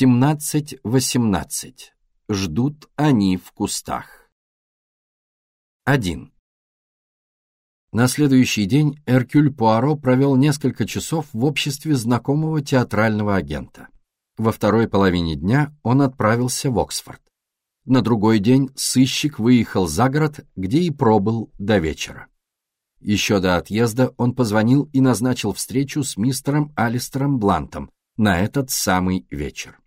17-18. Ждут они в кустах. 1. На следующий день Эркюль Пуаро провел несколько часов в обществе знакомого театрального агента. Во второй половине дня он отправился в Оксфорд. На другой день сыщик выехал за город, где и пробыл до вечера. Еще до отъезда он позвонил и назначил встречу с мистером Алистером Блантом на этот самый вечер.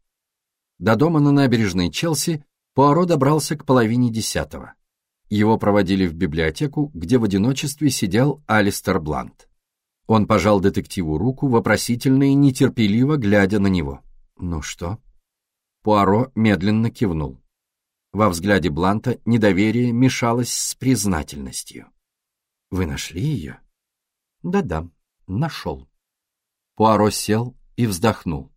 До дома на набережной Челси Пуаро добрался к половине десятого. Его проводили в библиотеку, где в одиночестве сидел Алистер Блант. Он пожал детективу руку, вопросительно и нетерпеливо глядя на него. «Ну что?» Пуаро медленно кивнул. Во взгляде Бланта недоверие мешалось с признательностью. «Вы нашли ее?» «Да-да, нашел». Пуаро сел и вздохнул.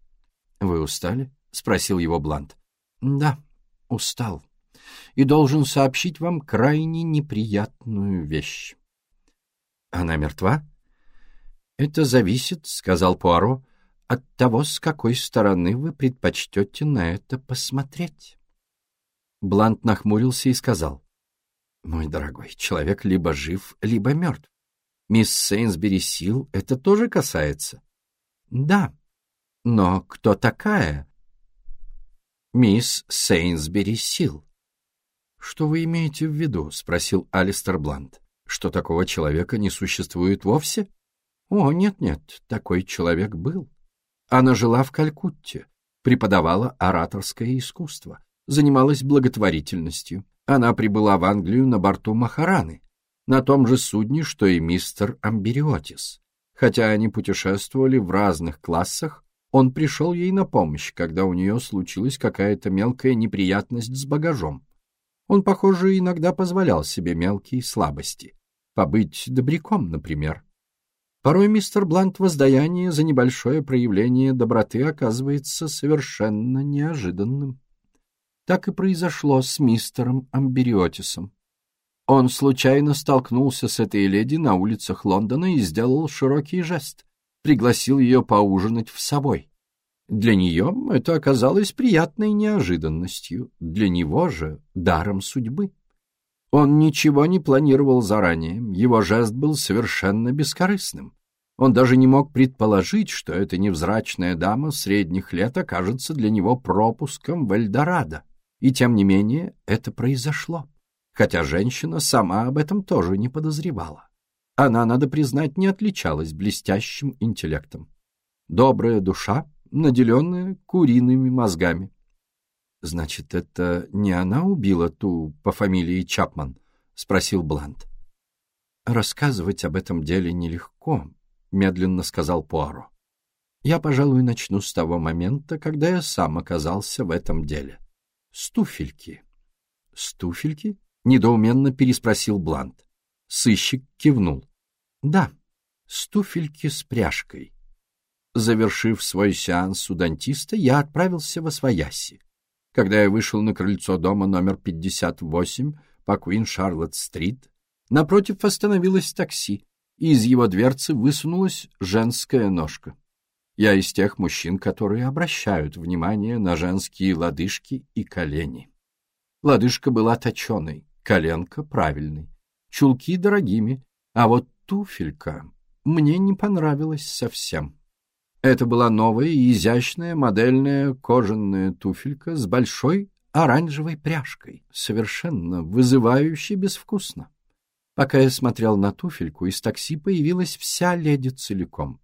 «Вы устали?» — спросил его Блант. «Да, устал. И должен сообщить вам крайне неприятную вещь». «Она мертва?» «Это зависит», — сказал Пуаро, — «от того, с какой стороны вы предпочтете на это посмотреть». Блант нахмурился и сказал. «Мой дорогой, человек либо жив, либо мертв. Мисс Сейнсбери Сил это тоже касается?» «Да. Но кто такая?» «Мисс Сейнсбери Сил». «Что вы имеете в виду?» — спросил Алистер Блант. «Что такого человека не существует вовсе?» «О, нет-нет, такой человек был. Она жила в Калькутте, преподавала ораторское искусство, занималась благотворительностью. Она прибыла в Англию на борту Махараны, на том же судне, что и мистер Амбериотис. Хотя они путешествовали в разных классах, он пришел ей на помощь, когда у нее случилась какая-то мелкая неприятность с багажом. Он, похоже, иногда позволял себе мелкие слабости. Побыть добряком, например. Порой мистер Блант воздаяние за небольшое проявление доброты оказывается совершенно неожиданным. Так и произошло с мистером Амбериотисом. Он случайно столкнулся с этой леди на улицах Лондона и сделал широкий жест, пригласил ее поужинать в собой. Для нее это оказалось приятной неожиданностью, для него же — даром судьбы. Он ничего не планировал заранее, его жест был совершенно бескорыстным. Он даже не мог предположить, что эта невзрачная дама средних лет окажется для него пропуском в Эльдорадо. И тем не менее это произошло, хотя женщина сама об этом тоже не подозревала. Она, надо признать, не отличалась блестящим интеллектом. Добрая душа, наделенная куриными мозгами. «Значит, это не она убила ту по фамилии Чапман?» — спросил Блант. «Рассказывать об этом деле нелегко», — медленно сказал Пуаро. «Я, пожалуй, начну с того момента, когда я сам оказался в этом деле. Стуфельки. Стуфельки? Недоуменно переспросил Блант. Сыщик кивнул. Да, стуфельки с пряжкой. Завершив свой сеанс у дантиста, я отправился во Свояси. Когда я вышел на крыльцо дома номер 58 по Куин Шарлотт-стрит, напротив остановилось такси, и из его дверцы высунулась женская ножка. Я из тех мужчин, которые обращают внимание на женские лодыжки и колени. Лодыжка была точеной, коленка правильной, чулки дорогими, а вот туфелька мне не понравилась совсем. Это была новая и изящная модельная кожаная туфелька с большой оранжевой пряжкой, совершенно вызывающе безвкусно. Пока я смотрел на туфельку, из такси появилась вся леди целиком.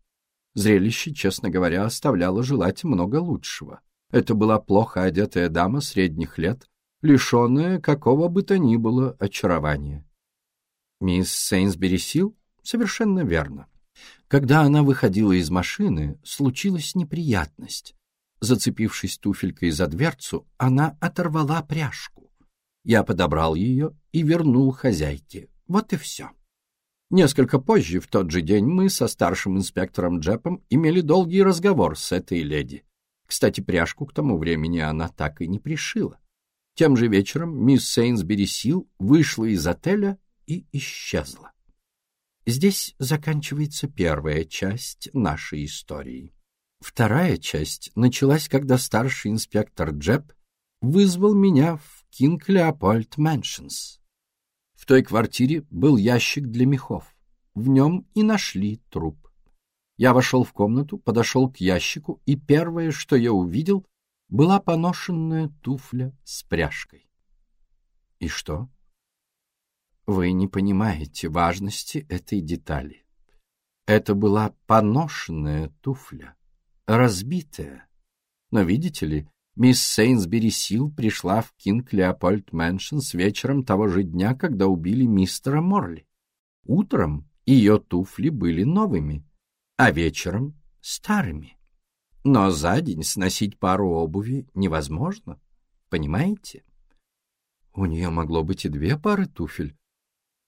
Зрелище, честно говоря, оставляло желать много лучшего. Это была плохо одетая дама средних лет, лишенная какого бы то ни было очарования. Мисс Сейнсбери Сил? Совершенно верно. Когда она выходила из машины, случилась неприятность. Зацепившись туфелькой за дверцу, она оторвала пряжку. Я подобрал ее и вернул хозяйке. Вот и все. Несколько позже, в тот же день, мы со старшим инспектором Джепом имели долгий разговор с этой леди. Кстати, пряжку к тому времени она так и не пришила. Тем же вечером мисс Сейнсбери Сил вышла из отеля и исчезла. Здесь заканчивается первая часть нашей истории. Вторая часть началась, когда старший инспектор Джеб вызвал меня в Кинг Леопольд Мэншнс. В той квартире был ящик для мехов. В нем и нашли труп. Я вошел в комнату, подошел к ящику, и первое, что я увидел, была поношенная туфля с пряжкой. И что? Вы не понимаете важности этой детали. Это была поношенная туфля, разбитая. Но, видите ли, мисс Сейнсбери Сил пришла в Кинг Леопольд Мэншнс вечером того же дня, когда убили мистера Морли. Утром ее туфли были новыми, а вечером — старыми. Но за день сносить пару обуви невозможно, понимаете? У нее могло быть и две пары туфель, —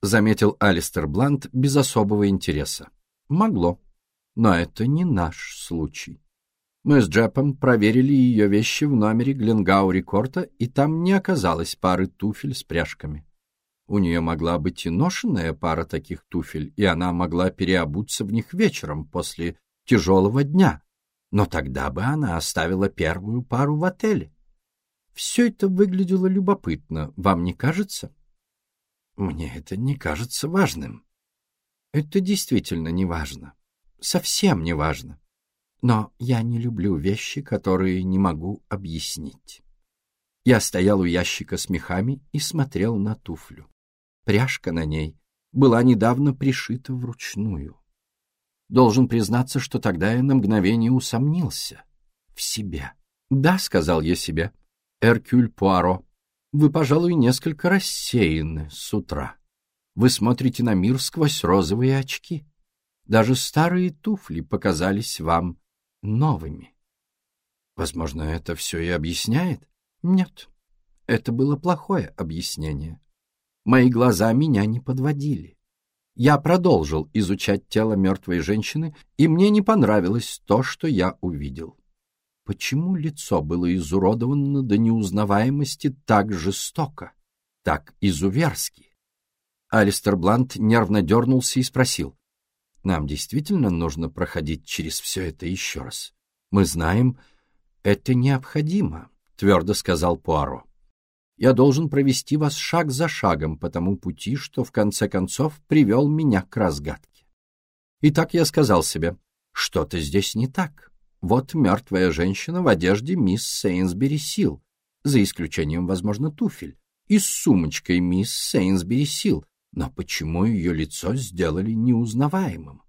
заметил Алистер Блант без особого интереса. Могло. Но это не наш случай. Мы с Джепом проверили ее вещи в номере Гленгау-Рекорда, и там не оказалось пары туфель с пряжками. У нее могла быть и ношенная пара таких туфель, и она могла переобуться в них вечером после тяжелого дня. Но тогда бы она оставила первую пару в отеле. Все это выглядело любопытно, вам не кажется? Мне это не кажется важным. Это действительно не важно. Совсем не важно. Но я не люблю вещи, которые не могу объяснить. Я стоял у ящика с мехами и смотрел на туфлю. Пряжка на ней была недавно пришита вручную. Должен признаться, что тогда я на мгновение усомнился в себе. «Да», — сказал я себе, — «Эркюль Пуаро, вы, пожалуй, несколько рассеяны с утра. Вы смотрите на мир сквозь розовые очки. Даже старые туфли показались вам новыми. Возможно, это все и объясняет? Нет, это было плохое объяснение. Мои глаза меня не подводили. Я продолжил изучать тело мертвой женщины, и мне не понравилось то, что я увидел. Почему лицо было изуродовано до неузнаваемости так жестоко, так изуверски? Алистер Блант нервно дернулся и спросил. «Нам действительно нужно проходить через все это еще раз? Мы знаем, это необходимо», — твердо сказал Пуаро я должен провести вас шаг за шагом по тому пути, что в конце концов привел меня к разгадке. И так я сказал себе, что-то здесь не так. Вот мертвая женщина в одежде мисс Сейнсбери Сил, за исключением, возможно, туфель, и с сумочкой мисс Сейнсбери Сил, но почему ее лицо сделали неузнаваемым?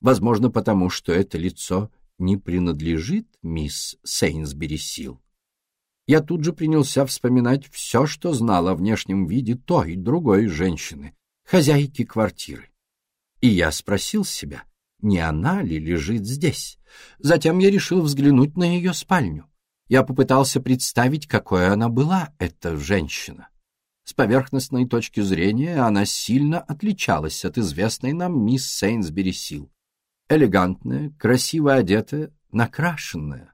Возможно, потому что это лицо не принадлежит мисс Сейнсбери Сил я тут же принялся вспоминать все, что знал о внешнем виде той и другой женщины, хозяйки квартиры. И я спросил себя, не она ли лежит здесь. Затем я решил взглянуть на ее спальню. Я попытался представить, какой она была, эта женщина. С поверхностной точки зрения она сильно отличалась от известной нам мисс Сейнсбери Сил. Элегантная, красиво одетая, накрашенная,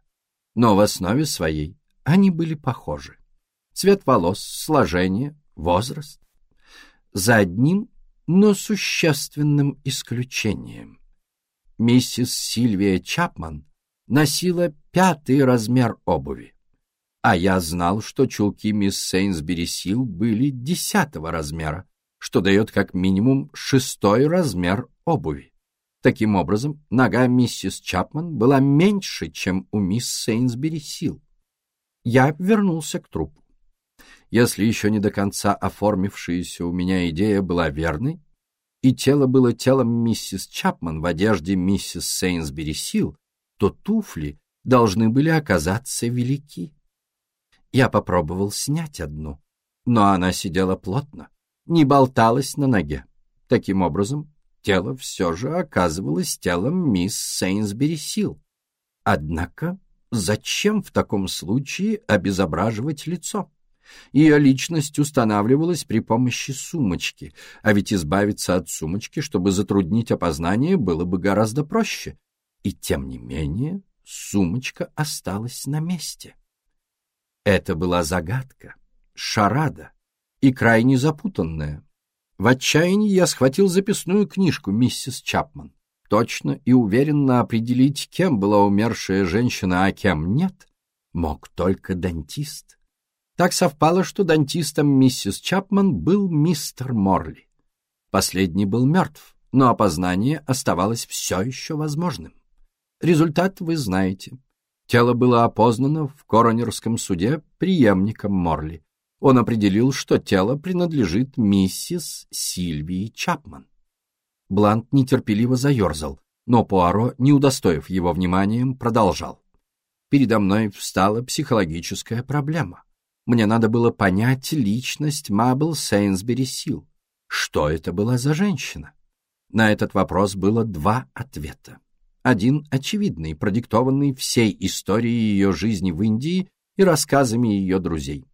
но в основе своей они были похожи. Цвет волос, сложение, возраст. За одним, но существенным исключением. Миссис Сильвия Чапман носила пятый размер обуви, а я знал, что чулки мисс Сейнсбери Сил были десятого размера, что дает как минимум шестой размер обуви. Таким образом, нога миссис Чапман была меньше, чем у мисс Сейнсбери Сил. Я вернулся к трупу. Если еще не до конца оформившаяся у меня идея была верной, и тело было телом миссис Чапман в одежде миссис Сейнсбери Сил, то туфли должны были оказаться велики. Я попробовал снять одну, но она сидела плотно, не болталась на ноге. Таким образом, тело все же оказывалось телом мисс Сейнсбери Сил. Однако Зачем в таком случае обезображивать лицо? Ее личность устанавливалась при помощи сумочки, а ведь избавиться от сумочки, чтобы затруднить опознание, было бы гораздо проще. И тем не менее сумочка осталась на месте. Это была загадка, шарада и крайне запутанная. В отчаянии я схватил записную книжку миссис Чапман. точно и уверенно определить, кем была умершая женщина, а кем нет, мог только дантист. Так совпало, что дантистом миссис Чапман был мистер Морли. Последний был мертв, но опознание оставалось все еще возможным. Результат вы знаете. Тело было опознано в коронерском суде преемником Морли. Он определил, что тело принадлежит миссис Сильвии Чапман. Блант нетерпеливо заерзал, но Пуаро, не удостоив его вниманием, продолжал. Передо мной встала психологическая проблема. Мне надо было понять личность Мабл Сейнсбери Сил. Что это была за женщина? На этот вопрос было два ответа. Один очевидный, продиктованный всей историей ее жизни в Индии и рассказами ее друзей.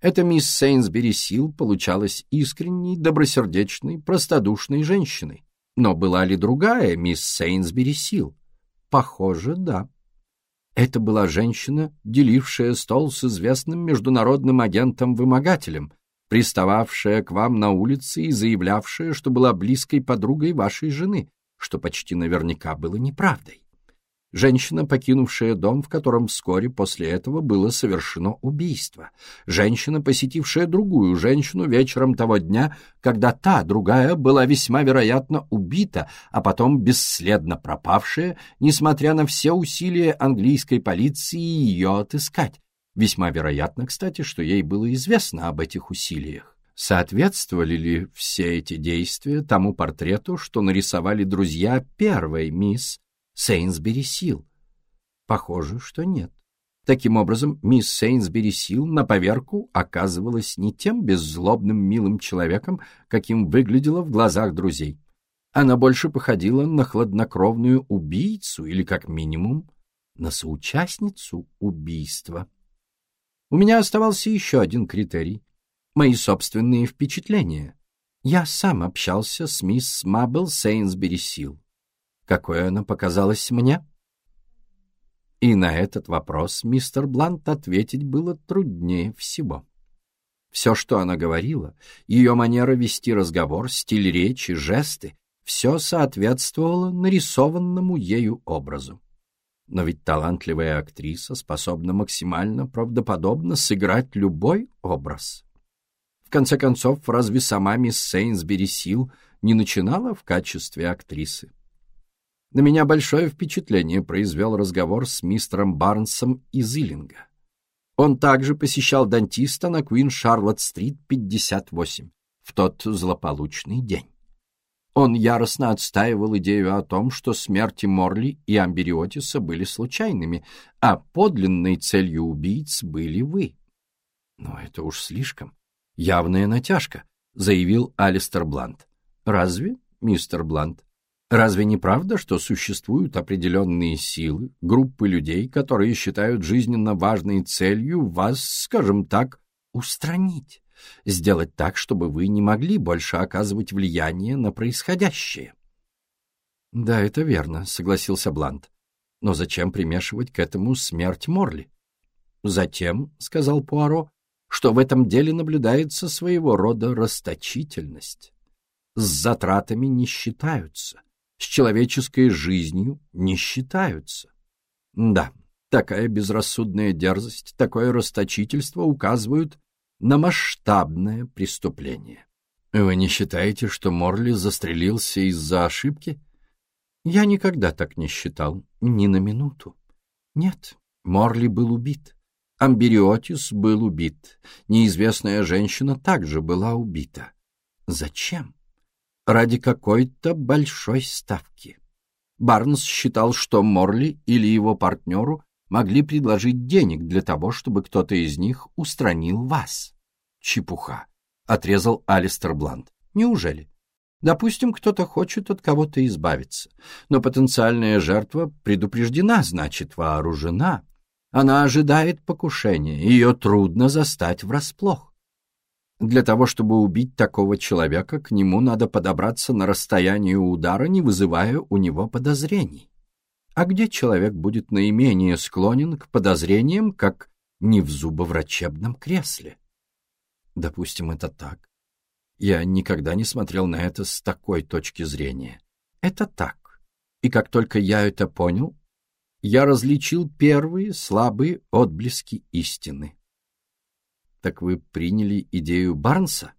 Эта мисс Сейнсбери Сил получалась искренней, добросердечной, простодушной женщиной, но была ли другая мисс Сейнсбери Сил? Похоже, да. Это была женщина, делившая стол с известным международным агентом-вымогателем, пристававшая к вам на улице и заявлявшая, что была близкой подругой вашей жены, что почти наверняка было неправдой женщина, покинувшая дом, в котором вскоре после этого было совершено убийство, женщина, посетившая другую женщину вечером того дня, когда та, другая, была весьма вероятно убита, а потом бесследно пропавшая, несмотря на все усилия английской полиции ее отыскать. Весьма вероятно, кстати, что ей было известно об этих усилиях. Соответствовали ли все эти действия тому портрету, что нарисовали друзья первой мисс, Сейнсбери Сил? Похоже, что нет. Таким образом, мисс Сейнсбери Сил на поверку оказывалась не тем беззлобным милым человеком, каким выглядела в глазах друзей. Она больше походила на хладнокровную убийцу или, как минимум, на соучастницу убийства. У меня оставался еще один критерий — мои собственные впечатления. Я сам общался с мисс Мабел Сейнсбери Сил какой она показалась мне? И на этот вопрос мистер Блант ответить было труднее всего. Все, что она говорила, ее манера вести разговор, стиль речи, жесты, все соответствовало нарисованному ею образу. Но ведь талантливая актриса способна максимально правдоподобно сыграть любой образ. В конце концов, разве сама мисс Сейнсбери Сил не начинала в качестве актрисы? На меня большое впечатление произвел разговор с мистером Барнсом из Иллинга. Он также посещал дантиста на Куин Шарлотт-стрит, 58, в тот злополучный день. Он яростно отстаивал идею о том, что смерти Морли и Амбериотиса были случайными, а подлинной целью убийц были вы. Но это уж слишком. Явная натяжка, заявил Алистер Блант. Разве, мистер Блант? Разве не правда, что существуют определенные силы, группы людей, которые считают жизненно важной целью вас, скажем так, устранить, сделать так, чтобы вы не могли больше оказывать влияние на происходящее? Да, это верно, согласился Блант. Но зачем примешивать к этому смерть Морли? Затем, сказал Пуаро, что в этом деле наблюдается своего рода расточительность. С затратами не считаются с человеческой жизнью не считаются. Да, такая безрассудная дерзость, такое расточительство указывают на масштабное преступление. Вы не считаете, что Морли застрелился из-за ошибки? Я никогда так не считал, ни на минуту. Нет, Морли был убит. Амбериотис был убит. Неизвестная женщина также была убита. Зачем? Ради какой-то большой ставки. Барнс считал, что Морли или его партнеру могли предложить денег для того, чтобы кто-то из них устранил вас. Чепуха, — отрезал Алистер Блант. Неужели? Допустим, кто-то хочет от кого-то избавиться, но потенциальная жертва предупреждена, значит, вооружена. Она ожидает покушения, ее трудно застать врасплох. Для того, чтобы убить такого человека, к нему надо подобраться на расстояние удара, не вызывая у него подозрений. А где человек будет наименее склонен к подозрениям, как не в зубоврачебном кресле? Допустим, это так. Я никогда не смотрел на это с такой точки зрения. Это так. И как только я это понял, я различил первые слабые отблески истины. Так вы приняли идею Барнса?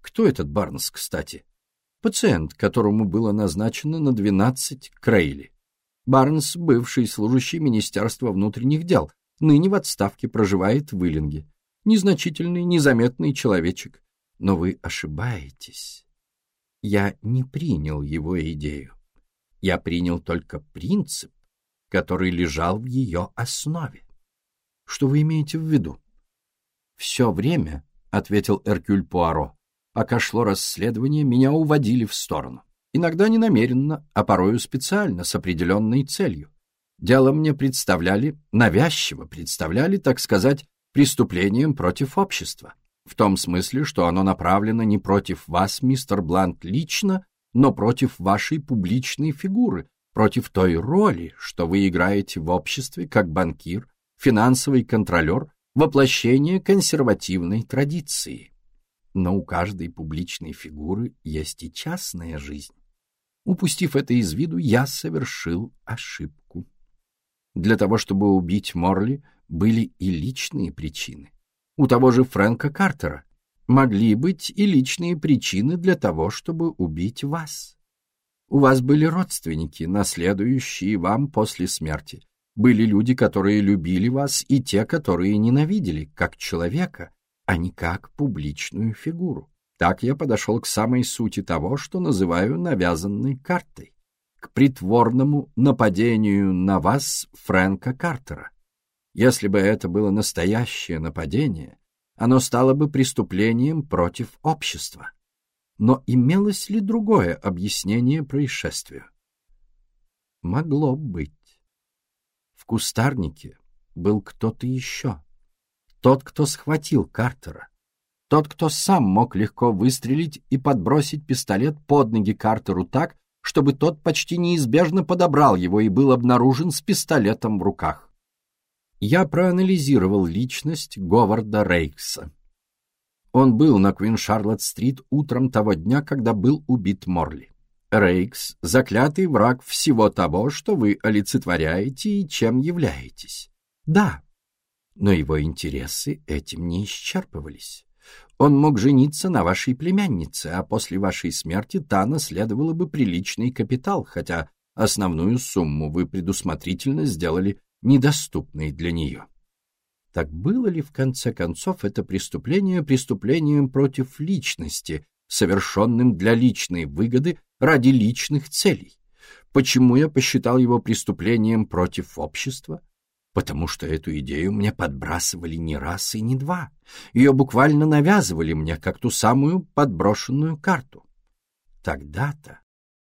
Кто этот Барнс, кстати? Пациент, которому было назначено на 12 Крейли. Барнс, бывший служащий Министерства внутренних дел, ныне в отставке проживает в Иллинге. Незначительный, незаметный человечек. Но вы ошибаетесь. Я не принял его идею. Я принял только принцип, который лежал в ее основе. Что вы имеете в виду? «Все время», — ответил Эркюль Пуаро, «пока шло расследование, меня уводили в сторону. Иногда не намеренно, а порою специально, с определенной целью. Дело мне представляли, навязчиво представляли, так сказать, преступлением против общества. В том смысле, что оно направлено не против вас, мистер Блант, лично, но против вашей публичной фигуры, против той роли, что вы играете в обществе как банкир, финансовый контролер воплощение консервативной традиции. Но у каждой публичной фигуры есть и частная жизнь. Упустив это из виду, я совершил ошибку. Для того, чтобы убить Морли, были и личные причины. У того же Фрэнка Картера могли быть и личные причины для того, чтобы убить вас. У вас были родственники, наследующие вам после смерти, были люди, которые любили вас, и те, которые ненавидели, как человека, а не как публичную фигуру. Так я подошел к самой сути того, что называю навязанной картой, к притворному нападению на вас Фрэнка Картера. Если бы это было настоящее нападение, оно стало бы преступлением против общества. Но имелось ли другое объяснение происшествию? Могло быть. В кустарнике был кто-то еще. Тот, кто схватил Картера. Тот, кто сам мог легко выстрелить и подбросить пистолет под ноги Картеру так, чтобы тот почти неизбежно подобрал его и был обнаружен с пистолетом в руках. Я проанализировал личность Говарда Рейкса. Он был на Квин-Шарлотт-стрит утром того дня, когда был убит Морли. Рейкс — заклятый враг всего того, что вы олицетворяете и чем являетесь. Да, но его интересы этим не исчерпывались. Он мог жениться на вашей племяннице, а после вашей смерти та наследовала бы приличный капитал, хотя основную сумму вы предусмотрительно сделали недоступной для нее. Так было ли в конце концов это преступление преступлением против личности, совершенным для личной выгоды ради личных целей. Почему я посчитал его преступлением против общества? Потому что эту идею мне подбрасывали не раз и не два. Ее буквально навязывали мне, как ту самую подброшенную карту. Тогда-то,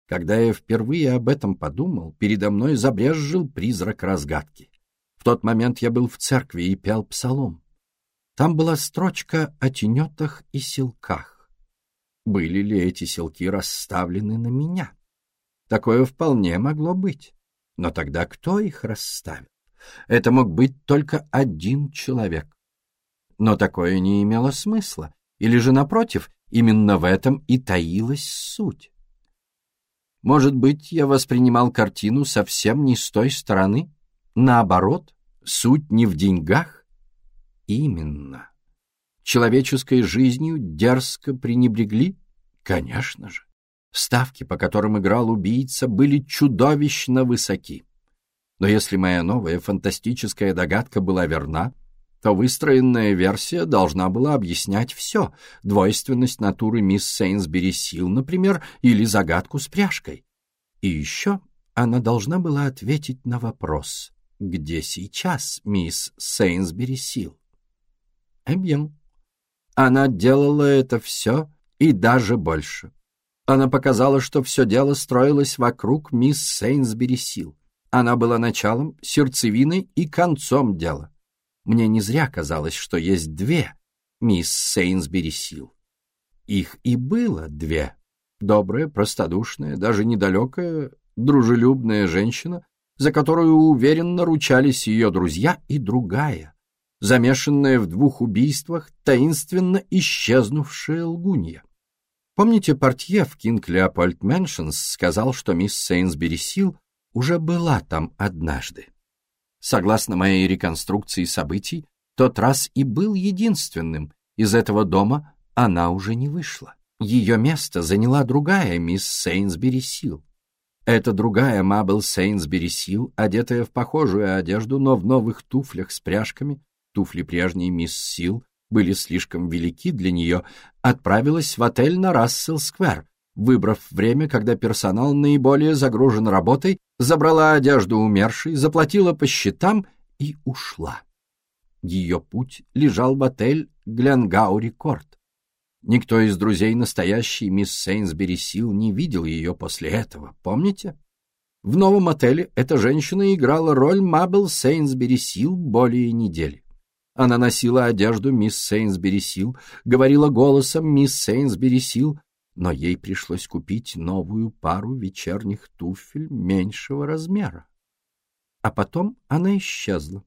когда я впервые об этом подумал, передо мной забрезжил призрак разгадки. В тот момент я был в церкви и пел псалом. Там была строчка о тенетах и силках были ли эти селки расставлены на меня. Такое вполне могло быть. Но тогда кто их расставил? Это мог быть только один человек. Но такое не имело смысла, или же, напротив, именно в этом и таилась суть. Может быть, я воспринимал картину совсем не с той стороны? Наоборот, суть не в деньгах? Именно человеческой жизнью дерзко пренебрегли? Конечно же. Ставки, по которым играл убийца, были чудовищно высоки. Но если моя новая фантастическая догадка была верна, то выстроенная версия должна была объяснять все, двойственность натуры мисс Сейнсбери Сил, например, или загадку с пряжкой. И еще она должна была ответить на вопрос, где сейчас мисс Сейнсбери Сил? Эбьен. Она делала это все и даже больше. Она показала, что все дело строилось вокруг мисс Сейнсбери Сил. Она была началом, сердцевиной и концом дела. Мне не зря казалось, что есть две мисс Сейнсбери Сил. Их и было две. Добрая, простодушная, даже недалекая, дружелюбная женщина, за которую уверенно ручались ее друзья, и другая, замешанная в двух убийствах, таинственно исчезнувшая лгунья. Помните, портье в Кинг Леопольд Мэншенс сказал, что мисс Сейнсбери Сил уже была там однажды. Согласно моей реконструкции событий, тот раз и был единственным. Из этого дома она уже не вышла. Ее место заняла другая мисс Сейнсбери Сил. Эта другая Мабел Сейнсбери Сил, одетая в похожую одежду, но в новых туфлях с пряжками, туфли прежней мисс Сил были слишком велики для нее, отправилась в отель на Рассел-сквер, выбрав время, когда персонал наиболее загружен работой, забрала одежду умершей, заплатила по счетам и ушла. Ее путь лежал в отель Гленгау-Рекорд. Никто из друзей настоящей мисс Сейнсбери Сил не видел ее после этого, помните? В новом отеле эта женщина играла роль Мабел Сейнсбери Сил более недели. Она носила одежду мисс Сейнсбери Сил, говорила голосом мисс Сейнсбери Сил, но ей пришлось купить новую пару вечерних туфель меньшего размера. А потом она исчезла,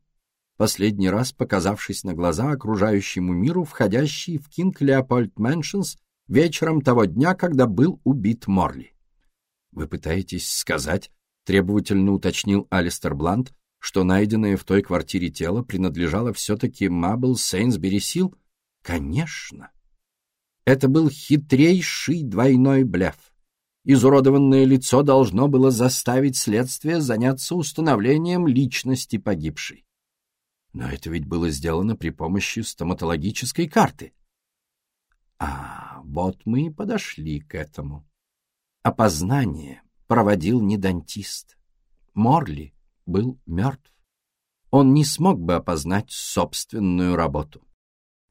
последний раз показавшись на глаза окружающему миру, входящей в Кинг Леопольд Мэншенс вечером того дня, когда был убит Морли. «Вы пытаетесь сказать, — требовательно уточнил Алистер Блант, — что найденное в той квартире тело принадлежало все-таки Мабл Сейнсбери Сил? Конечно. Это был хитрейший двойной блеф. Изуродованное лицо должно было заставить следствие заняться установлением личности погибшей. Но это ведь было сделано при помощи стоматологической карты. А, вот мы и подошли к этому. Опознание проводил не дантист. Морли был мертв. Он не смог бы опознать собственную работу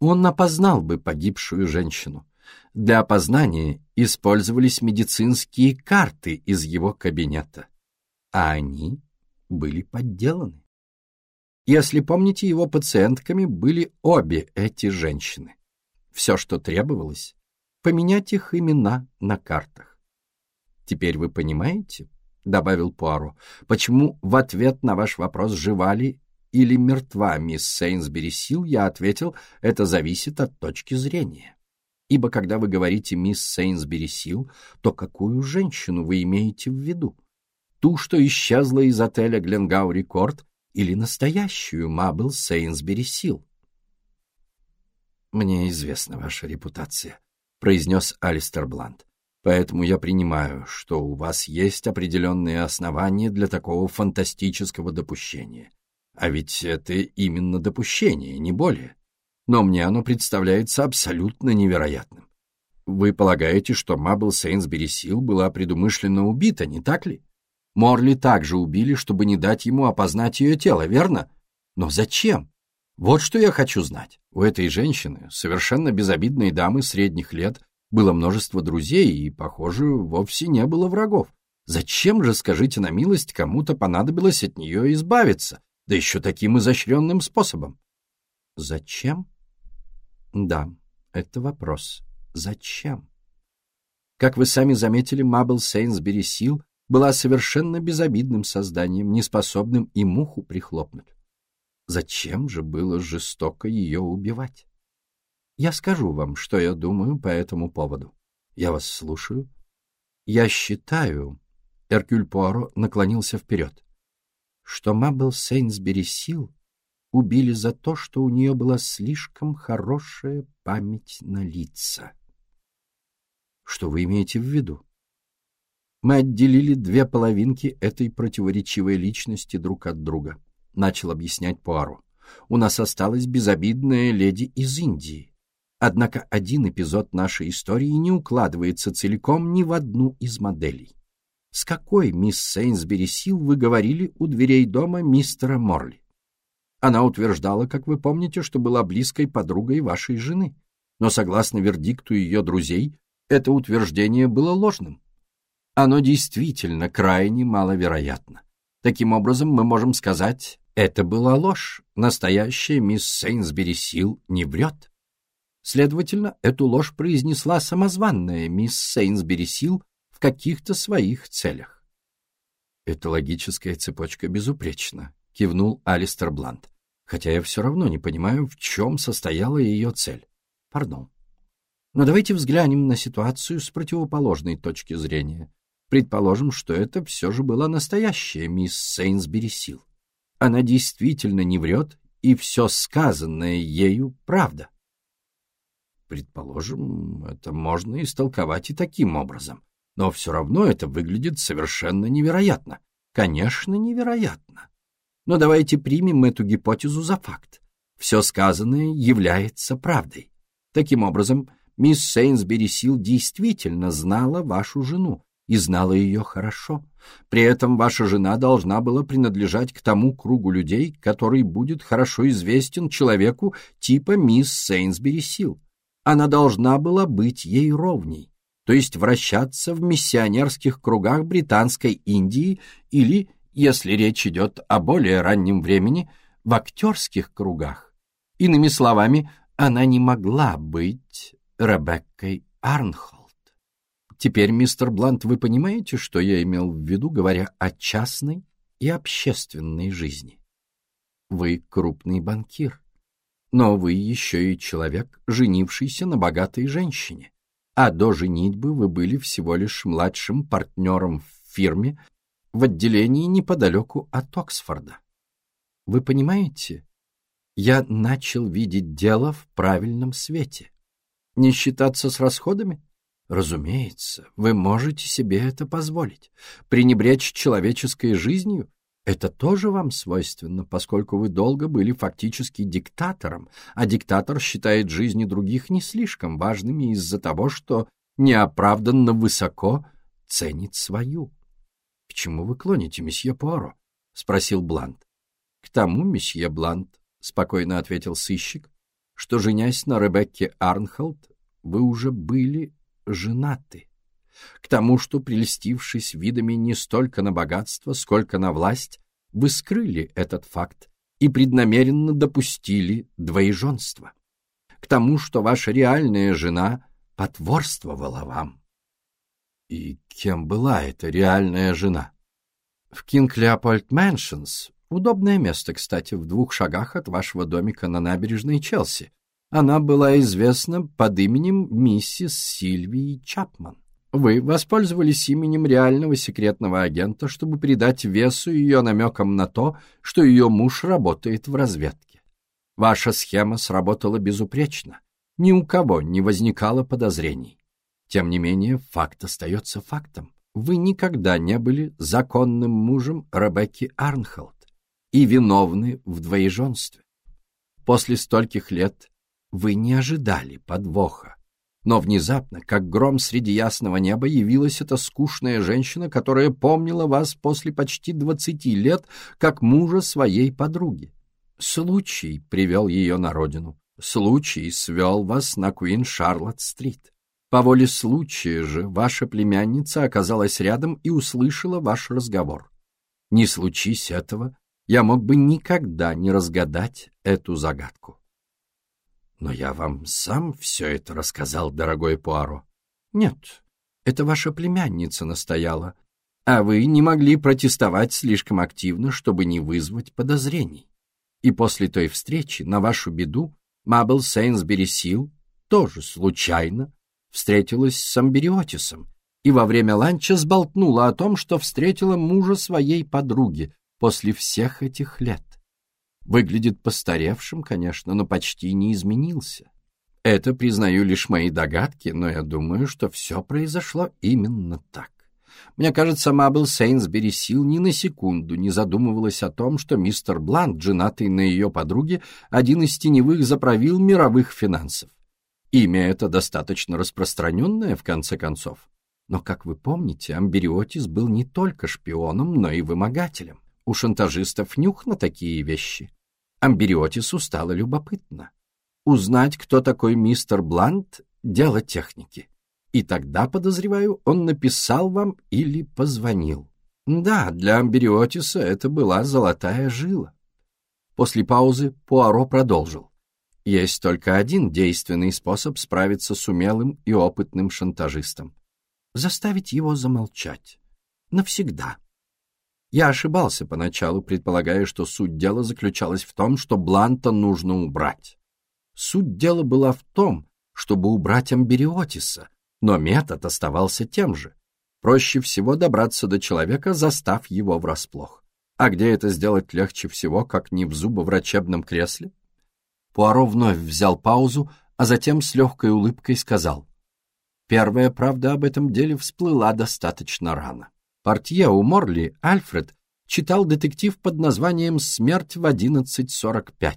он опознал бы погибшую женщину. Для опознания использовались медицинские карты из его кабинета, а они были подделаны. Если помните, его пациентками были обе эти женщины. Все, что требовалось, поменять их имена на картах. Теперь вы понимаете, — добавил Пуаро, — почему в ответ на ваш вопрос, жива ли или мертва мисс Сейнсбери Сил, я ответил, это зависит от точки зрения. Ибо когда вы говорите «мисс Сейнсбери Сил», то какую женщину вы имеете в виду? Ту, что исчезла из отеля Гленгау Рекорд, или настоящую Мабел Сейнсбери Сил? «Мне известна ваша репутация», — произнес Алистер Блант. «Поэтому я принимаю, что у вас есть определенные основания для такого фантастического допущения. А ведь это именно допущение, не более. Но мне оно представляется абсолютно невероятным. Вы полагаете, что Мабл Сейнсбери Сил была предумышленно убита, не так ли? Морли также убили, чтобы не дать ему опознать ее тело, верно? Но зачем? Вот что я хочу знать. У этой женщины, совершенно безобидной дамы средних лет, было множество друзей и, похоже, вовсе не было врагов. Зачем же, скажите на милость, кому-то понадобилось от нее избавиться, да еще таким изощренным способом. Зачем? Да, это вопрос. Зачем? Как вы сами заметили, Мабл Сейнсбери Сил была совершенно безобидным созданием, неспособным и муху прихлопнуть. Зачем же было жестоко ее убивать? Я скажу вам, что я думаю по этому поводу. Я вас слушаю. Я считаю... Эркюль Пуаро наклонился вперед что Мабел Сейнсбери Сил убили за то, что у нее была слишком хорошая память на лица. Что вы имеете в виду? Мы отделили две половинки этой противоречивой личности друг от друга, начал объяснять Пуаро. У нас осталась безобидная леди из Индии. Однако один эпизод нашей истории не укладывается целиком ни в одну из моделей. С какой мисс Сейнсбери Сил вы говорили у дверей дома мистера Морли? Она утверждала, как вы помните, что была близкой подругой вашей жены. Но согласно вердикту ее друзей, это утверждение было ложным. Оно действительно крайне маловероятно. Таким образом, мы можем сказать, это была ложь. Настоящая мисс Сейнсбери Сил не врет. Следовательно, эту ложь произнесла самозванная мисс Сейнсбери Сил в каких-то своих целях. «Эта логическая цепочка безупречна», — кивнул Алистер Блант, «хотя я все равно не понимаю, в чем состояла ее цель. Пардон». Но давайте взглянем на ситуацию с противоположной точки зрения. Предположим, что это все же была настоящая мисс Сейнсбери Сил. Она действительно не врет, и все сказанное ею — правда. Предположим, это можно истолковать и таким образом. Но все равно это выглядит совершенно невероятно. Конечно, невероятно. Но давайте примем эту гипотезу за факт. Все сказанное является правдой. Таким образом, мисс Сейнсбери Сил действительно знала вашу жену и знала ее хорошо. При этом ваша жена должна была принадлежать к тому кругу людей, который будет хорошо известен человеку типа мисс Сейнсбери Сил. Она должна была быть ей ровней то есть вращаться в миссионерских кругах Британской Индии или, если речь идет о более раннем времени, в актерских кругах. Иными словами, она не могла быть Ребеккой Арнхолд. Теперь, мистер Блант, вы понимаете, что я имел в виду, говоря о частной и общественной жизни? Вы крупный банкир, но вы еще и человек, женившийся на богатой женщине а до женитьбы вы были всего лишь младшим партнером в фирме в отделении неподалеку от Оксфорда. Вы понимаете, я начал видеть дело в правильном свете. Не считаться с расходами? Разумеется, вы можете себе это позволить. Пренебречь человеческой жизнью это тоже вам свойственно, поскольку вы долго были фактически диктатором, а диктатор считает жизни других не слишком важными из-за того, что неоправданно высоко ценит свою. — К чему вы клоните, месье Пуаро? — спросил Блант. — К тому, месье Блант, — спокойно ответил сыщик, — что, женясь на Ребекке Арнхолд, вы уже были женаты к тому, что, прельстившись видами не столько на богатство, сколько на власть, вы скрыли этот факт и преднамеренно допустили двоеженство, к тому, что ваша реальная жена потворствовала вам. И кем была эта реальная жена? В Кинг Леопольд Мэншенс, удобное место, кстати, в двух шагах от вашего домика на набережной Челси, она была известна под именем миссис Сильвии Чапман. Вы воспользовались именем реального секретного агента, чтобы придать весу ее намекам на то, что ее муж работает в разведке. Ваша схема сработала безупречно. Ни у кого не возникало подозрений. Тем не менее, факт остается фактом. Вы никогда не были законным мужем Ребекки Арнхолд и виновны в двоеженстве. После стольких лет вы не ожидали подвоха. Но внезапно, как гром среди ясного неба, явилась эта скучная женщина, которая помнила вас после почти двадцати лет как мужа своей подруги. Случай привел ее на родину. Случай свел вас на Куин Шарлотт-стрит. По воле случая же ваша племянница оказалась рядом и услышала ваш разговор. Не случись этого, я мог бы никогда не разгадать эту загадку. Но я вам сам все это рассказал, дорогой Пуаро. Нет, это ваша племянница настояла, а вы не могли протестовать слишком активно, чтобы не вызвать подозрений. И после той встречи, на вашу беду, Мабел Сейнсбери Сил тоже случайно встретилась с Амбериотисом и во время ланча сболтнула о том, что встретила мужа своей подруги после всех этих лет. Выглядит постаревшим, конечно, но почти не изменился. Это, признаю, лишь мои догадки, но я думаю, что все произошло именно так. Мне кажется, Мабел Сейнсбери Сил ни на секунду не задумывалась о том, что мистер Блант, женатый на ее подруге, один из теневых заправил мировых финансов. Имя это достаточно распространенное, в конце концов. Но, как вы помните, Амбериотис был не только шпионом, но и вымогателем. У шантажистов нюх на такие вещи. Амбериотису стало любопытно. Узнать, кто такой мистер Блант — дело техники. И тогда, подозреваю, он написал вам или позвонил. Да, для Амбериотиса это была золотая жила. После паузы Пуаро продолжил. Есть только один действенный способ справиться с умелым и опытным шантажистом. Заставить его замолчать. Навсегда. Я ошибался поначалу, предполагая, что суть дела заключалась в том, что Бланта нужно убрать. Суть дела была в том, чтобы убрать Амбериотиса, но метод оставался тем же. Проще всего добраться до человека, застав его врасплох. А где это сделать легче всего, как не в зубоврачебном кресле? Пуаро вновь взял паузу, а затем с легкой улыбкой сказал. Первая правда об этом деле всплыла достаточно рано. Портье у Морли, Альфред, читал детектив под названием «Смерть в 11.45».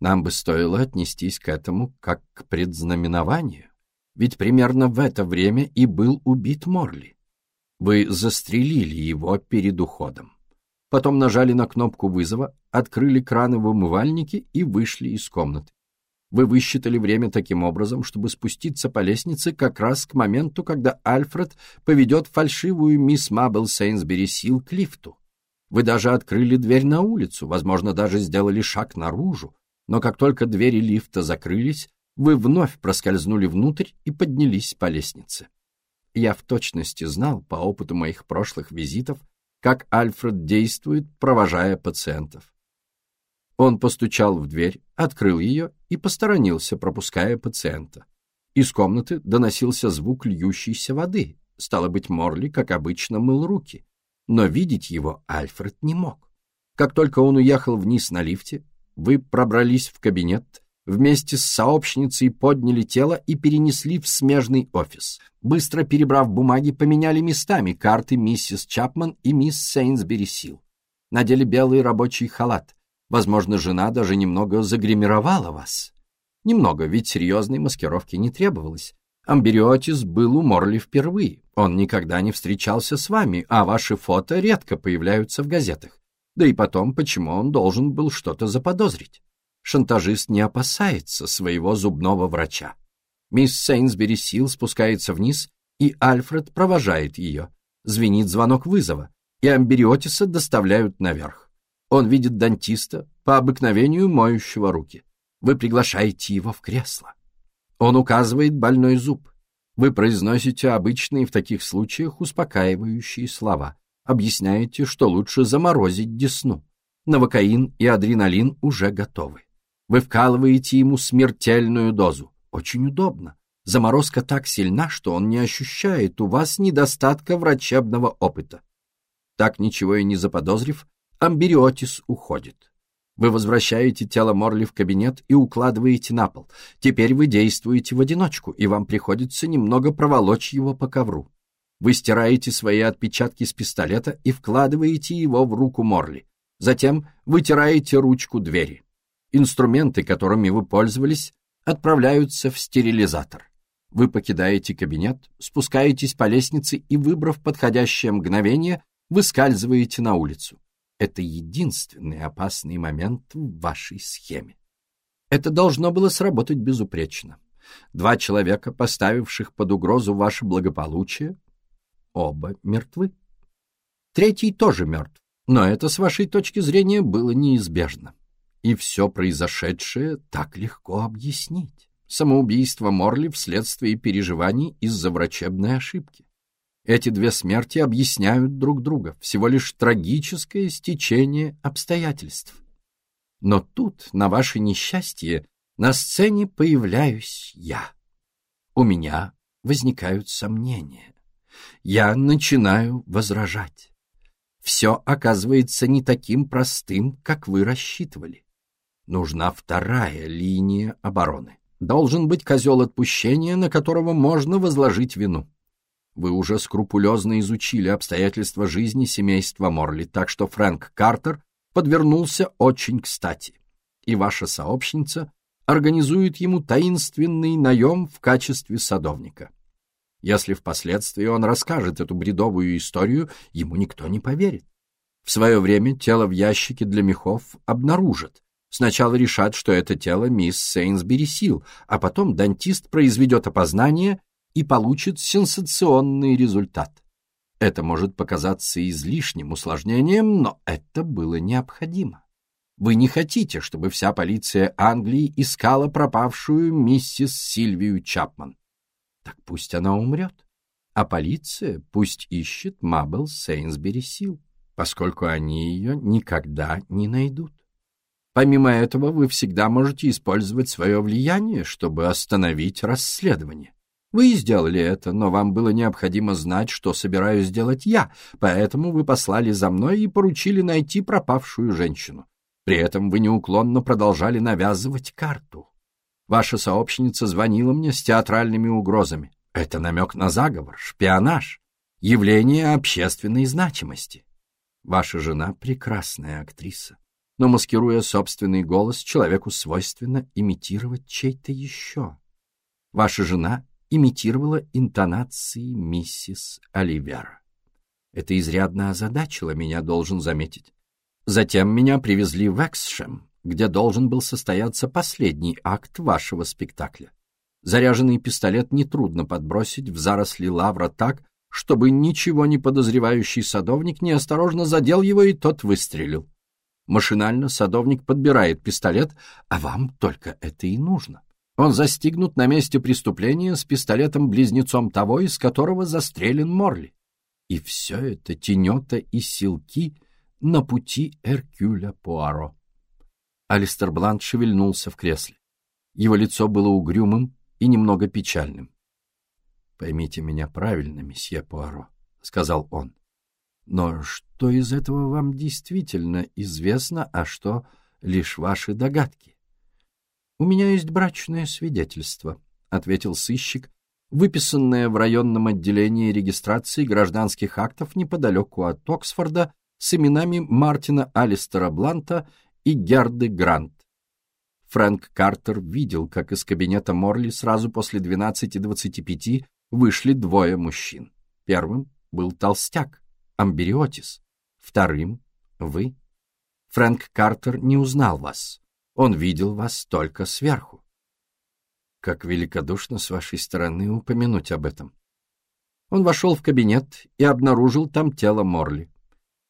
Нам бы стоило отнестись к этому как к предзнаменованию, ведь примерно в это время и был убит Морли. Вы застрелили его перед уходом. Потом нажали на кнопку вызова, открыли краны в умывальнике и вышли из комнаты. Вы высчитали время таким образом, чтобы спуститься по лестнице как раз к моменту, когда Альфред поведет фальшивую мисс Мабел Сейнсбери Сил к лифту. Вы даже открыли дверь на улицу, возможно, даже сделали шаг наружу, но как только двери лифта закрылись, вы вновь проскользнули внутрь и поднялись по лестнице. Я в точности знал, по опыту моих прошлых визитов, как Альфред действует, провожая пациентов. Он постучал в дверь, открыл ее и посторонился, пропуская пациента. Из комнаты доносился звук льющейся воды. Стало быть, Морли, как обычно, мыл руки. Но видеть его Альфред не мог. Как только он уехал вниз на лифте, вы пробрались в кабинет, вместе с сообщницей подняли тело и перенесли в смежный офис. Быстро перебрав бумаги, поменяли местами карты миссис Чапман и мисс Сейнсбери Сил. Надели белый рабочий халат. Возможно, жена даже немного загримировала вас. Немного, ведь серьезной маскировки не требовалось. Амбериотис был у Морли впервые. Он никогда не встречался с вами, а ваши фото редко появляются в газетах. Да и потом, почему он должен был что-то заподозрить? Шантажист не опасается своего зубного врача. Мисс Сейнсбери Сил спускается вниз, и Альфред провожает ее. Звенит звонок вызова, и Амбериотиса доставляют наверх. Он видит дантиста, по обыкновению моющего руки. Вы приглашаете его в кресло. Он указывает больной зуб. Вы произносите обычные в таких случаях успокаивающие слова. Объясняете, что лучше заморозить десну. Новокаин и адреналин уже готовы. Вы вкалываете ему смертельную дозу. Очень удобно. Заморозка так сильна, что он не ощущает у вас недостатка врачебного опыта. Так ничего и не заподозрив, Амбериотис уходит. Вы возвращаете тело Морли в кабинет и укладываете на пол. Теперь вы действуете в одиночку, и вам приходится немного проволочь его по ковру. Вы стираете свои отпечатки с пистолета и вкладываете его в руку Морли. Затем вытираете ручку двери. Инструменты, которыми вы пользовались, отправляются в стерилизатор. Вы покидаете кабинет, спускаетесь по лестнице и, выбрав подходящее мгновение, выскальзываете на улицу. Это единственный опасный момент в вашей схеме. Это должно было сработать безупречно. Два человека, поставивших под угрозу ваше благополучие, оба мертвы. Третий тоже мертв, но это, с вашей точки зрения, было неизбежно. И все произошедшее так легко объяснить. Самоубийство Морли вследствие переживаний из-за врачебной ошибки. Эти две смерти объясняют друг друга, всего лишь трагическое стечение обстоятельств. Но тут, на ваше несчастье, на сцене появляюсь я. У меня возникают сомнения. Я начинаю возражать. Все оказывается не таким простым, как вы рассчитывали. Нужна вторая линия обороны. Должен быть козел отпущения, на которого можно возложить вину. Вы уже скрупулезно изучили обстоятельства жизни семейства Морли, так что Фрэнк Картер подвернулся очень кстати, и ваша сообщница организует ему таинственный наем в качестве садовника. Если впоследствии он расскажет эту бредовую историю, ему никто не поверит. В свое время тело в ящике для мехов обнаружат. Сначала решат, что это тело мисс Сейнсбери Сил, а потом дантист произведет опознание и получит сенсационный результат. Это может показаться излишним усложнением, но это было необходимо. Вы не хотите, чтобы вся полиция Англии искала пропавшую миссис Сильвию Чапман. Так пусть она умрет, а полиция пусть ищет Мабел Сейнсбери Сил, поскольку они ее никогда не найдут. Помимо этого, вы всегда можете использовать свое влияние, чтобы остановить расследование. Вы сделали это, но вам было необходимо знать, что собираюсь сделать я, поэтому вы послали за мной и поручили найти пропавшую женщину. При этом вы неуклонно продолжали навязывать карту. Ваша сообщница звонила мне с театральными угрозами. Это намек на заговор, шпионаж, явление общественной значимости. Ваша жена — прекрасная актриса, но, маскируя собственный голос, человеку свойственно имитировать чей-то еще. Ваша жена имитировала интонации миссис Оливера. Это изрядно озадачило меня, должен заметить. Затем меня привезли в Эксшем, где должен был состояться последний акт вашего спектакля. Заряженный пистолет нетрудно подбросить в заросли лавра так, чтобы ничего не подозревающий садовник неосторожно задел его, и тот выстрелил. Машинально садовник подбирает пистолет, а вам только это и нужно. Он застигнут на месте преступления с пистолетом-близнецом того, из которого застрелен Морли. И все это тенета и силки — на пути Эркюля Пуаро. Алистер Блант шевельнулся в кресле. Его лицо было угрюмым и немного печальным. «Поймите меня правильно, месье Пуаро», — сказал он. «Но что из этого вам действительно известно, а что лишь ваши догадки?» «У меня есть брачное свидетельство», — ответил сыщик, выписанное в районном отделении регистрации гражданских актов неподалеку от Оксфорда с именами Мартина Алистера Бланта и Герды Грант. Фрэнк Картер видел, как из кабинета Морли сразу после 12.25 вышли двое мужчин. Первым был толстяк, Амбериотис. Вторым — вы. Фрэнк Картер не узнал вас. Он видел вас только сверху. Как великодушно с вашей стороны упомянуть об этом. Он вошел в кабинет и обнаружил там тело Морли.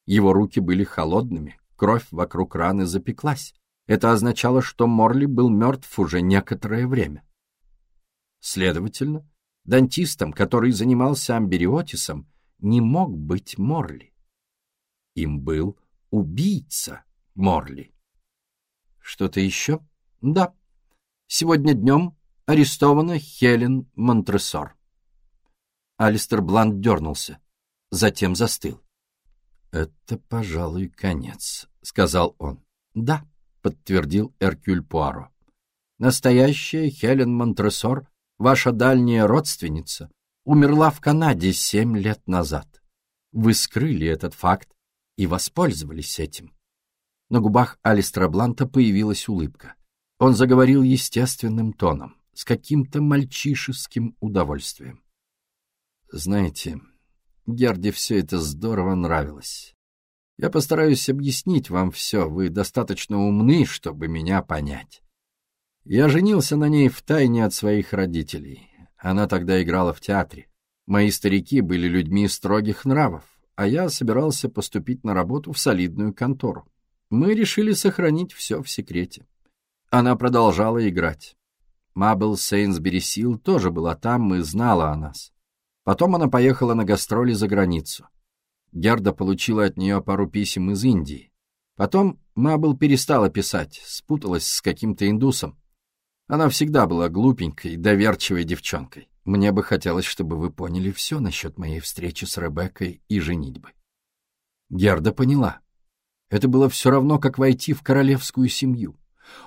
Его руки были холодными, кровь вокруг раны запеклась. Это означало, что Морли был мертв уже некоторое время. Следовательно, дантистом, который занимался амбериотисом, не мог быть Морли. Им был убийца Морли. Что-то еще? Да. Сегодня днем арестована Хелен Монтресор. Алистер Блант дернулся, затем застыл. «Это, пожалуй, конец», — сказал он. «Да», — подтвердил Эркюль Пуаро. «Настоящая Хелен Монтресор, ваша дальняя родственница, умерла в Канаде семь лет назад. Вы скрыли этот факт и воспользовались этим». На губах Алистера Бланта появилась улыбка. Он заговорил естественным тоном, с каким-то мальчишеским удовольствием. «Знаете, Герде все это здорово нравилось. Я постараюсь объяснить вам все, вы достаточно умны, чтобы меня понять. Я женился на ней втайне от своих родителей. Она тогда играла в театре. Мои старики были людьми строгих нравов, а я собирался поступить на работу в солидную контору. Мы решили сохранить все в секрете. Она продолжала играть. Мабел Сейнсбери Сил тоже была там и знала о нас. Потом она поехала на гастроли за границу. Герда получила от нее пару писем из Индии. Потом Мабл перестала писать, спуталась с каким-то индусом. Она всегда была глупенькой, доверчивой девчонкой. Мне бы хотелось, чтобы вы поняли все насчет моей встречи с Ребеккой и женитьбы. Герда поняла. Это было все равно, как войти в королевскую семью.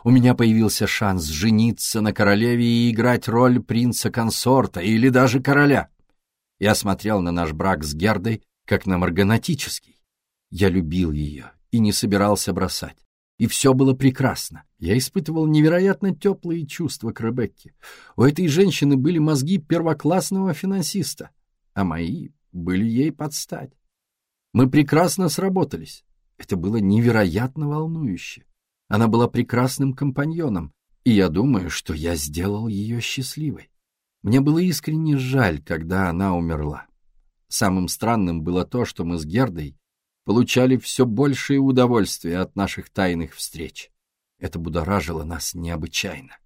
У меня появился шанс жениться на королеве и играть роль принца-консорта или даже короля. Я смотрел на наш брак с Гердой, как на марганатический. Я любил ее и не собирался бросать. И все было прекрасно. Я испытывал невероятно теплые чувства к Ребекке. У этой женщины были мозги первоклассного финансиста, а мои были ей под стать. Мы прекрасно сработались. Это было невероятно волнующе. Она была прекрасным компаньоном, и я думаю, что я сделал ее счастливой. Мне было искренне жаль, когда она умерла. Самым странным было то, что мы с Гердой получали все большее удовольствие от наших тайных встреч. Это будоражило нас необычайно.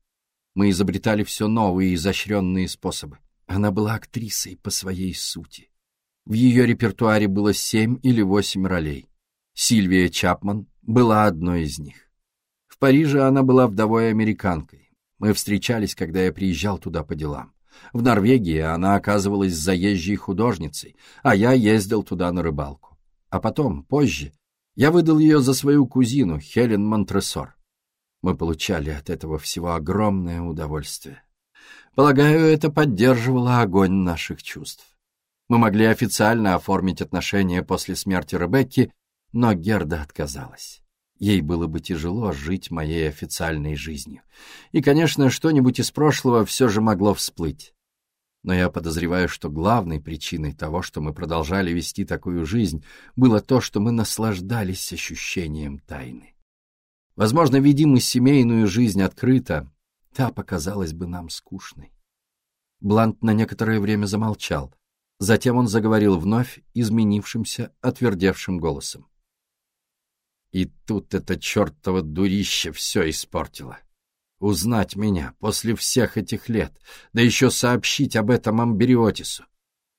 Мы изобретали все новые и изощренные способы. Она была актрисой по своей сути. В ее репертуаре было семь или восемь ролей. Сильвия Чапман была одной из них. В Париже она была вдовой американкой. Мы встречались, когда я приезжал туда по делам. В Норвегии она оказывалась заезжей художницей, а я ездил туда на рыбалку. А потом, позже, я выдал ее за свою кузину, Хелен Монтресор. Мы получали от этого всего огромное удовольствие. Полагаю, это поддерживало огонь наших чувств. Мы могли официально оформить отношения после смерти Ребекки, но Герда отказалась. Ей было бы тяжело жить моей официальной жизнью. И, конечно, что-нибудь из прошлого все же могло всплыть. Но я подозреваю, что главной причиной того, что мы продолжали вести такую жизнь, было то, что мы наслаждались ощущением тайны. Возможно, веди мы семейную жизнь открыто, та показалась бы нам скучной. Блант на некоторое время замолчал. Затем он заговорил вновь изменившимся, отвердевшим голосом. И тут это чертово дурище все испортило. Узнать меня после всех этих лет, да еще сообщить об этом Амбериотису.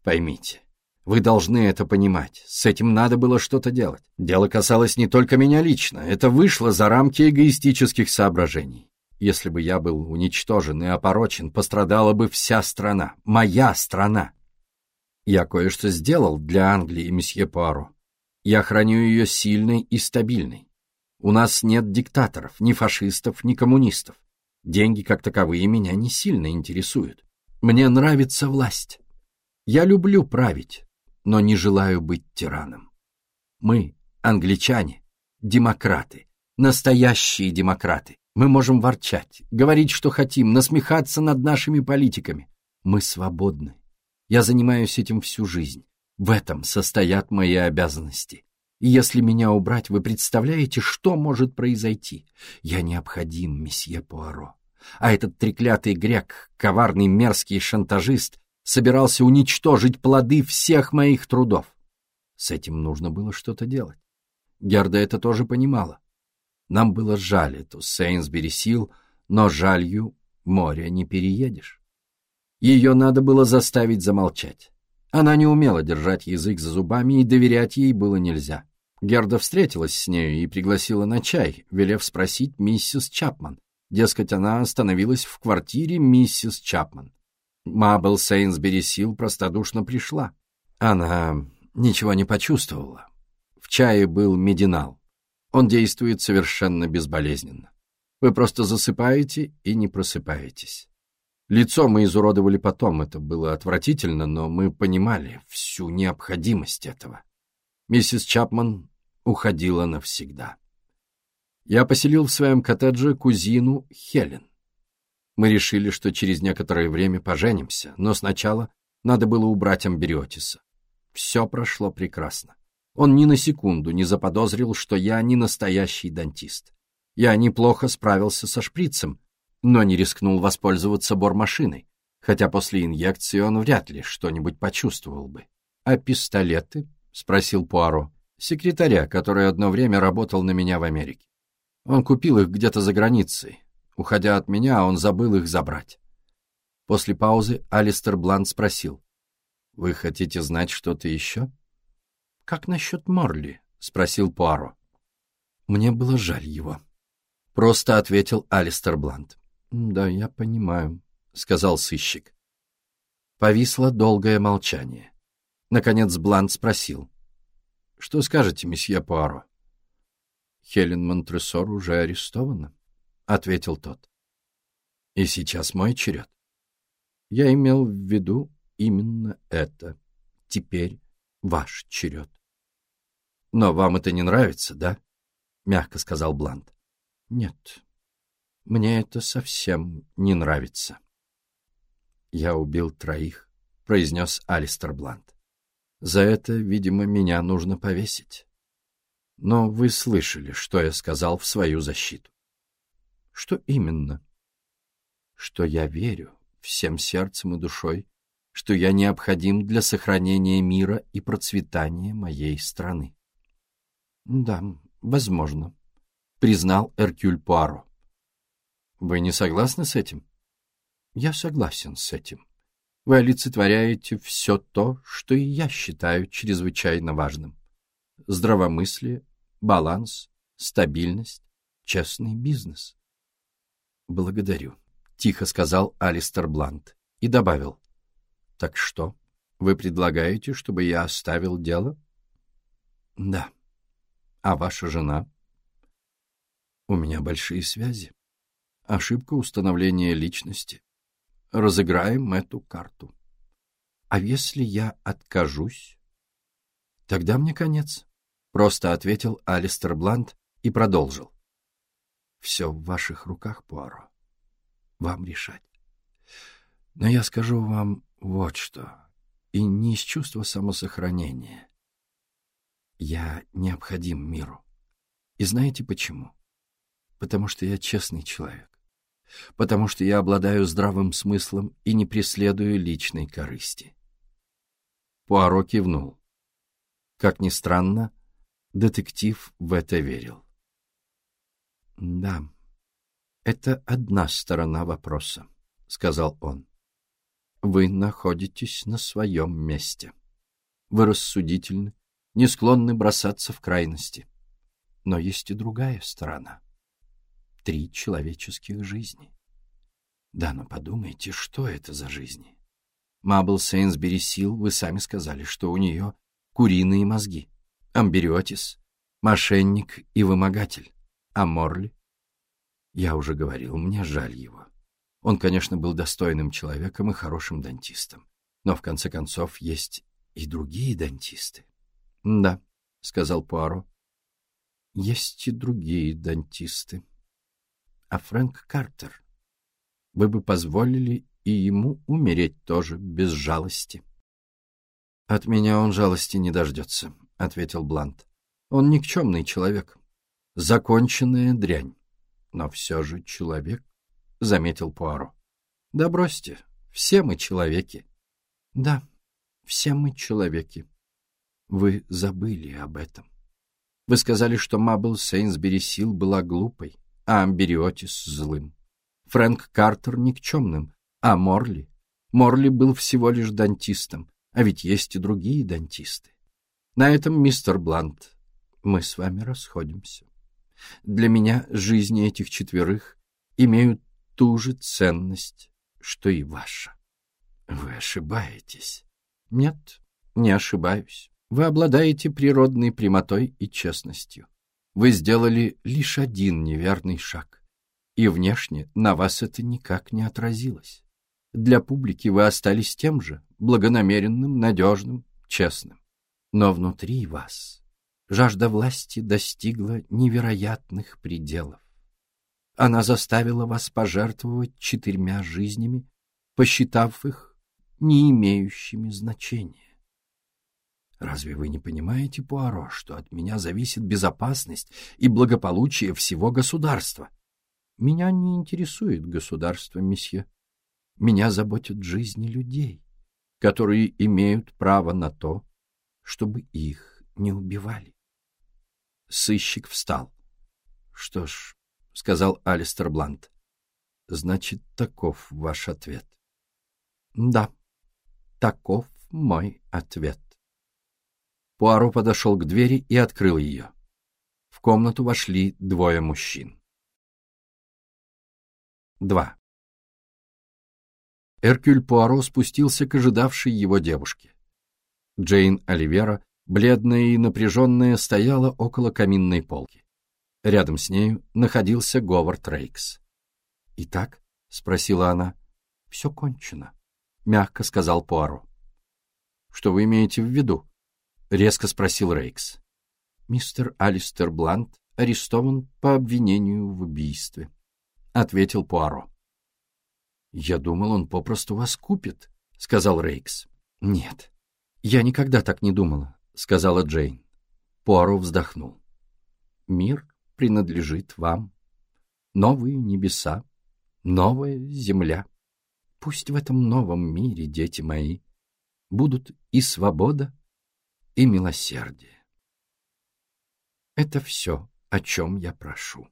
Поймите, вы должны это понимать. С этим надо было что-то делать. Дело касалось не только меня лично. Это вышло за рамки эгоистических соображений. Если бы я был уничтожен и опорочен, пострадала бы вся страна. Моя страна. Я кое-что сделал для Англии месье Пуаро. Я храню ее сильной и стабильной. У нас нет диктаторов, ни фашистов, ни коммунистов. Деньги как таковые меня не сильно интересуют. Мне нравится власть. Я люблю править, но не желаю быть тираном. Мы, англичане, демократы, настоящие демократы. Мы можем ворчать, говорить, что хотим, насмехаться над нашими политиками. Мы свободны. Я занимаюсь этим всю жизнь. В этом состоят мои обязанности. Если меня убрать, вы представляете, что может произойти? Я необходим, месье Пуаро. А этот треклятый грек, коварный мерзкий шантажист, собирался уничтожить плоды всех моих трудов. С этим нужно было что-то делать. Герда это тоже понимала. Нам было жаль эту Сейнсбери сил, но жалью море не переедешь. Ее надо было заставить замолчать. Она не умела держать язык за зубами, и доверять ей было нельзя. Герда встретилась с нею и пригласила на чай, велев спросить миссис Чапман. Дескать, она остановилась в квартире миссис Чапман. Мабел Сейнсбери Сил простодушно пришла. Она ничего не почувствовала. В чае был мединал. Он действует совершенно безболезненно. Вы просто засыпаете и не просыпаетесь. Лицо мы изуродовали потом, это было отвратительно, но мы понимали всю необходимость этого. Миссис Чапман уходила навсегда. Я поселил в своем коттедже кузину Хелен. Мы решили, что через некоторое время поженимся, но сначала надо было убрать Амбериотиса. Все прошло прекрасно. Он ни на секунду не заподозрил, что я не настоящий дантист. Я неплохо справился со шприцем, но не рискнул воспользоваться бормашиной, хотя после инъекции он вряд ли что-нибудь почувствовал бы. «А пистолеты?» — спросил Пуаро, секретаря, который одно время работал на меня в Америке. Он купил их где-то за границей. Уходя от меня, он забыл их забрать. После паузы Алистер Блант спросил. «Вы хотите знать что-то еще?» «Как насчет Морли?» — спросил Пуаро. Мне было жаль его. Просто ответил Алистер Блант. «Да, я понимаю», — сказал сыщик. Повисло долгое молчание. Наконец Блант спросил. «Что скажете, месье Пуаро?» «Хелен Монтресор уже арестована», — ответил тот. «И сейчас мой черед. Я имел в виду именно это. Теперь ваш черед». «Но вам это не нравится, да?» — мягко сказал Блант. «Нет, мне это совсем не нравится. Я убил троих, произнес Алистер Блант. За это, видимо, меня нужно повесить. Но вы слышали, что я сказал в свою защиту. Что именно? Что я верю всем сердцем и душой, что я необходим для сохранения мира и процветания моей страны. Да, возможно, признал Эркюль Пуаро. Вы не согласны с этим? Я согласен с этим. Вы олицетворяете все то, что и я считаю чрезвычайно важным. Здравомыслие, баланс, стабильность, честный бизнес. Благодарю, — тихо сказал Алистер Блант и добавил. Так что, вы предлагаете, чтобы я оставил дело? Да. А ваша жена? У меня большие связи. Ошибка установления личности. Разыграем эту карту. А если я откажусь? Тогда мне конец. Просто ответил Алистер Блант и продолжил. Все в ваших руках, Пуаро. Вам решать. Но я скажу вам вот что. И не из чувства самосохранения. Я необходим миру. И знаете почему? Потому что я честный человек. Потому что я обладаю здравым смыслом и не преследую личной корысти. Пуаро кивнул. Как ни странно, детектив в это верил. «Да, это одна сторона вопроса», — сказал он. «Вы находитесь на своем месте. Вы рассудительны, не склонны бросаться в крайности. Но есть и другая сторона. Три человеческих жизни. Да, но подумайте, что это за жизни? Мабл Сейнсбери Сил, вы сами сказали, что у нее куриные мозги. Амбериотис, мошенник и вымогатель. А Морли? Я уже говорил, мне жаль его. Он, конечно, был достойным человеком и хорошим дантистом. Но, в конце концов, есть и другие дантисты. — Да, — сказал Пуаро. — Есть и другие дантисты. А Фрэнк Картер? Вы бы позволили и ему умереть тоже без жалости. — От меня он жалости не дождется, — ответил Блант. Он никчемный человек. Законченная дрянь. Но все же человек, — заметил Пуаро. — Да бросьте, все мы человеки. — Да, все мы человеки. Вы забыли об этом. Вы сказали, что Мабл Сейнсбери Сил была глупой, а Амбериотис — злым. Фрэнк Картер — никчемным, а Морли? Морли был всего лишь дантистом, а ведь есть и другие дантисты. На этом, мистер Блант, мы с вами расходимся. Для меня жизни этих четверых имеют ту же ценность, что и ваша. Вы ошибаетесь. Нет, не ошибаюсь. Вы обладаете природной прямотой и честностью. Вы сделали лишь один неверный шаг, и внешне на вас это никак не отразилось. Для публики вы остались тем же, благонамеренным, надежным, честным. Но внутри вас жажда власти достигла невероятных пределов. Она заставила вас пожертвовать четырьмя жизнями, посчитав их не имеющими значения. Разве вы не понимаете, Пуаро, что от меня зависит безопасность и благополучие всего государства? Меня не интересует государство, месье. Меня заботят жизни людей, которые имеют право на то, чтобы их не убивали. Сыщик встал. — Что ж, — сказал Алистер Блант, — значит, таков ваш ответ. — Да, таков мой ответ. Пуаро подошел к двери и открыл ее. В комнату вошли двое мужчин. 2. Эркюль Пуаро спустился к ожидавшей его девушке. Джейн Оливера, бледная и напряженная, стояла около каминной полки. Рядом с нею находился Говард Рейкс. «Итак?» — спросила она. «Все кончено», — мягко сказал Пуаро. «Что вы имеете в виду?» — резко спросил Рейкс. «Мистер Алистер Блант арестован по обвинению в убийстве», — ответил Пуаро. «Я думал, он попросту вас купит», — сказал Рейкс. «Нет, я никогда так не думала», — сказала Джейн. Пуаро вздохнул. «Мир принадлежит вам. Новые небеса, новая земля. Пусть в этом новом мире, дети мои, будут и свобода, и милосердие. Это все, о чем я прошу.